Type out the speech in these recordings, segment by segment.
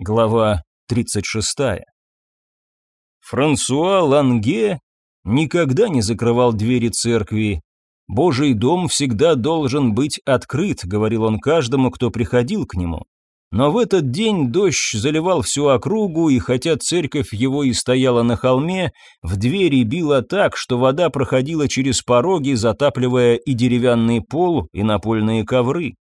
Глава 36. Франсуа Ланге никогда не закрывал двери церкви. «Божий дом всегда должен быть открыт», — говорил он каждому, кто приходил к нему. Но в этот день дождь заливал всю округу, и хотя церковь его и стояла на холме, в двери било так, что вода проходила через пороги, затапливая и деревянный пол, и напольные ковры.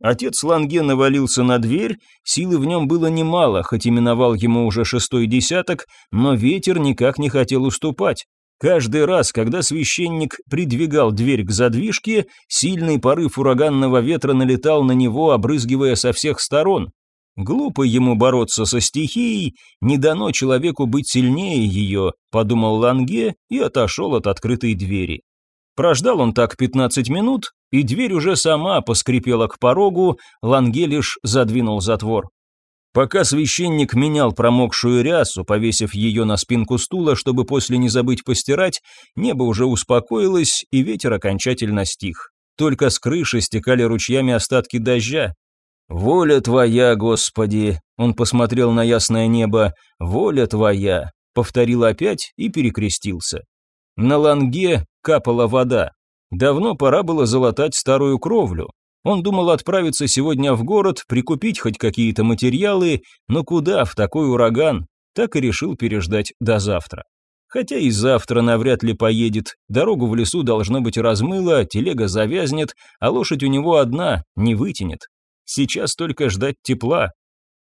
Отец Ланге навалился на дверь, силы в нем было немало, хоть именовал ему уже шестой десяток, но ветер никак не хотел уступать. Каждый раз, когда священник придвигал дверь к задвижке, сильный порыв ураганного ветра налетал на него, обрызгивая со всех сторон. Глупо ему бороться со стихией, не дано человеку быть сильнее ее, подумал Ланге и отошел от открытой двери. Прождал он так 15 минут, и дверь уже сама поскрипела к порогу, Ланге лишь задвинул затвор. Пока священник менял промокшую рясу, повесив ее на спинку стула, чтобы после не забыть постирать, небо уже успокоилось, и ветер окончательно стих. Только с крыши стекали ручьями остатки дождя. «Воля твоя, Господи!» Он посмотрел на ясное небо. «Воля твоя!» Повторил опять и перекрестился. На ланге капала вода. Давно пора было залатать старую кровлю. Он думал отправиться сегодня в город, прикупить хоть какие-то материалы, но куда в такой ураган? Так и решил переждать до завтра. Хотя и завтра навряд ли поедет, дорогу в лесу должно быть размыло, телега завязнет, а лошадь у него одна, не вытянет. Сейчас только ждать тепла,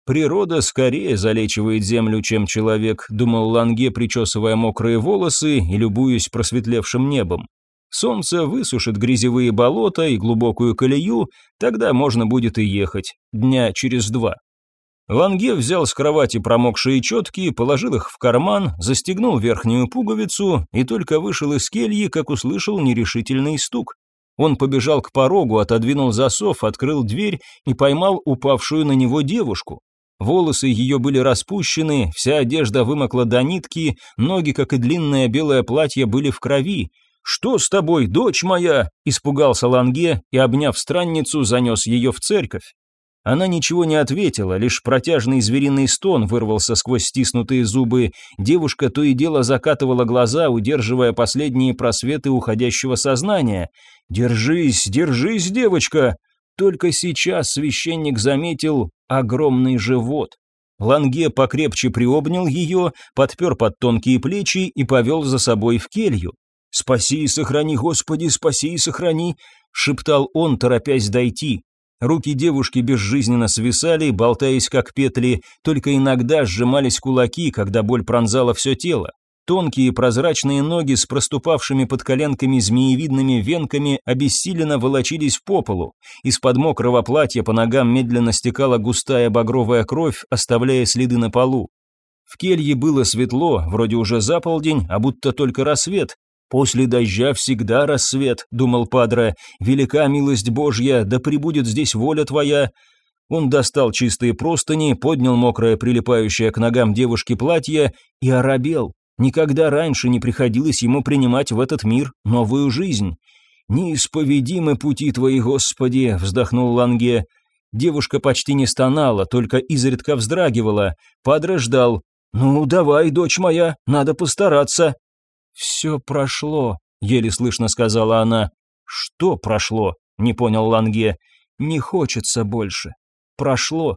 Природа скорее залечивает землю, чем человек, думал Ланге, причесывая мокрые волосы и любуясь просветлевшим небом. Солнце высушит грязевые болота и глубокую колею, тогда можно будет и ехать, дня через два. Ланге взял с кровати промокшие четки, положил их в карман, застегнул верхнюю пуговицу и только вышел из кельи, как услышал нерешительный стук. Он побежал к порогу, отодвинул засов, открыл дверь и поймал упавшую на него девушку. Волосы ее были распущены, вся одежда вымокла до нитки, ноги, как и длинное белое платье, были в крови. «Что с тобой, дочь моя?» – испугался Ланге и, обняв странницу, занес ее в церковь. Она ничего не ответила, лишь протяжный звериный стон вырвался сквозь стиснутые зубы. Девушка то и дело закатывала глаза, удерживая последние просветы уходящего сознания. «Держись, держись, девочка!» Только сейчас священник заметил огромный живот. Ланге покрепче приобнял ее, подпер под тонкие плечи и повел за собой в келью. «Спаси и сохрани, Господи, спаси и сохрани!» — шептал он, торопясь дойти. Руки девушки безжизненно свисали, болтаясь как петли, только иногда сжимались кулаки, когда боль пронзала все тело. Тонкие прозрачные ноги с проступавшими под коленками змеевидными венками обессиленно волочились по полу. Из-под мокрого платья по ногам медленно стекала густая багровая кровь, оставляя следы на полу. В келье было светло, вроде уже за полдень, а будто только рассвет. «После дождя всегда рассвет», — думал Падре. «Велика милость Божья, да пребудет здесь воля твоя». Он достал чистые простыни, поднял мокрое прилипающее к ногам девушки платье и оробел. Никогда раньше не приходилось ему принимать в этот мир новую жизнь. «Неисповедимы пути твои, Господи!» — вздохнул Ланге. Девушка почти не стонала, только изредка вздрагивала. Падре ждал. «Ну, давай, дочь моя, надо постараться». «Все прошло», — еле слышно сказала она. «Что прошло?» — не понял Ланге. «Не хочется больше. Прошло».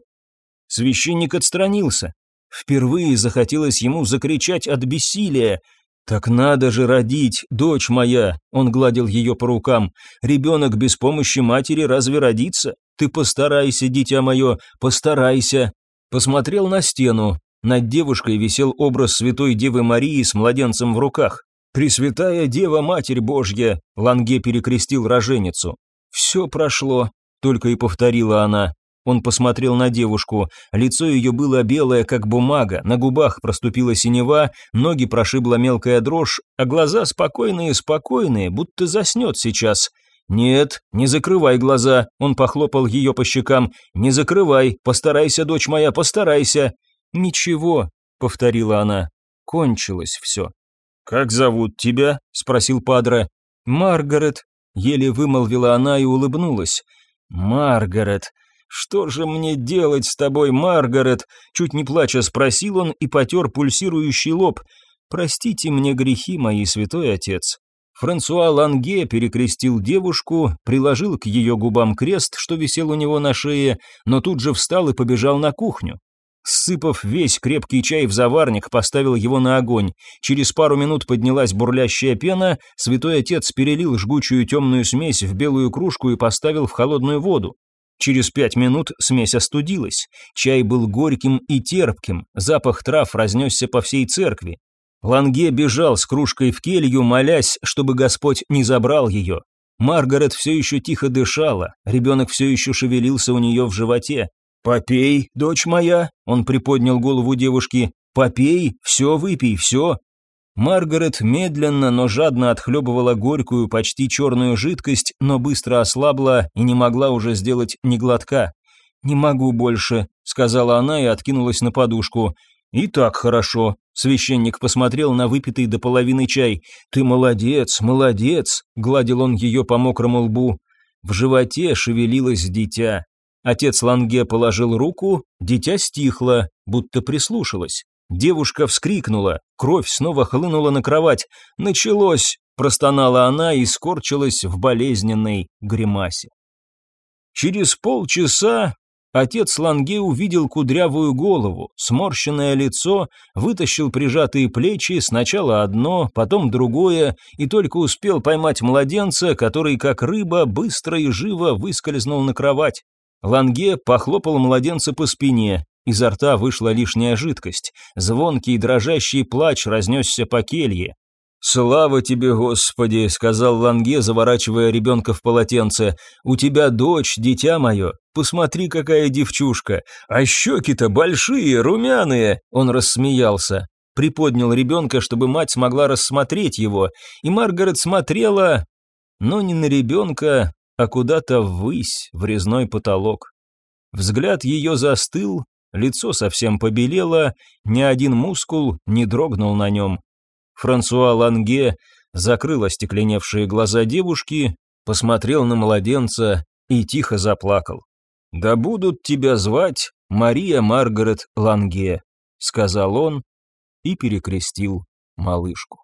Священник отстранился. Впервые захотелось ему закричать от бессилия. «Так надо же родить, дочь моя!» Он гладил ее по рукам. «Ребенок без помощи матери разве родится? Ты постарайся, дитя мое, постарайся!» Посмотрел на стену. Над девушкой висел образ святой Девы Марии с младенцем в руках. «Пресвятая Дева Матерь Божья!» Ланге перекрестил роженицу. «Все прошло», — только и повторила она. Он посмотрел на девушку. Лицо ее было белое, как бумага, на губах проступила синева, ноги прошибла мелкая дрожь, а глаза спокойные-спокойные, будто заснет сейчас. «Нет, не закрывай глаза», — он похлопал ее по щекам. «Не закрывай, постарайся, дочь моя, постарайся». «Ничего», — повторила она. Кончилось все. «Как зовут тебя?» — спросил Падре. «Маргарет», — еле вымолвила она и улыбнулась. «Маргарет», «Что же мне делать с тобой, Маргарет?» Чуть не плача спросил он и потер пульсирующий лоб. «Простите мне грехи, мои святой отец». Франсуа Ланге перекрестил девушку, приложил к ее губам крест, что висел у него на шее, но тут же встал и побежал на кухню. Сыпав весь крепкий чай в заварник, поставил его на огонь. Через пару минут поднялась бурлящая пена, святой отец перелил жгучую темную смесь в белую кружку и поставил в холодную воду. Через пять минут смесь остудилась. Чай был горьким и терпким, запах трав разнесся по всей церкви. Ланге бежал с кружкой в келью, молясь, чтобы Господь не забрал ее. Маргарет все еще тихо дышала, ребенок все еще шевелился у нее в животе. «Попей, дочь моя», — он приподнял голову девушки, «попей, все выпей, все». Маргарет медленно, но жадно отхлебывала горькую, почти черную жидкость, но быстро ослабла и не могла уже сделать ни глотка. «Не могу больше», — сказала она и откинулась на подушку. «И так хорошо», — священник посмотрел на выпитый до половины чай. «Ты молодец, молодец», — гладил он ее по мокрому лбу. В животе шевелилось дитя. Отец Ланге положил руку, дитя стихло, будто прислушалось. Девушка вскрикнула, кровь снова хлынула на кровать. «Началось!» – простонала она и скорчилась в болезненной гримасе. Через полчаса отец Ланге увидел кудрявую голову, сморщенное лицо, вытащил прижатые плечи, сначала одно, потом другое, и только успел поймать младенца, который, как рыба, быстро и живо выскользнул на кровать. Ланге похлопал младенца по спине, изо рта вышла лишняя жидкость, звонкий дрожащий плач разнесся по келье. «Слава тебе, Господи!» — сказал Ланге, заворачивая ребенка в полотенце. «У тебя дочь, дитя мое. Посмотри, какая девчушка. А щеки-то большие, румяные!» Он рассмеялся. Приподнял ребенка, чтобы мать смогла рассмотреть его. И Маргарет смотрела, но не на ребенка, а куда-то ввысь, в резной потолок. Взгляд ее застыл, лицо совсем побелело, ни один мускул не дрогнул на нем. Франсуа Ланге закрыл остекленевшие глаза девушки, посмотрел на младенца и тихо заплакал. «Да будут тебя звать Мария Маргарет Ланге», — сказал он и перекрестил малышку.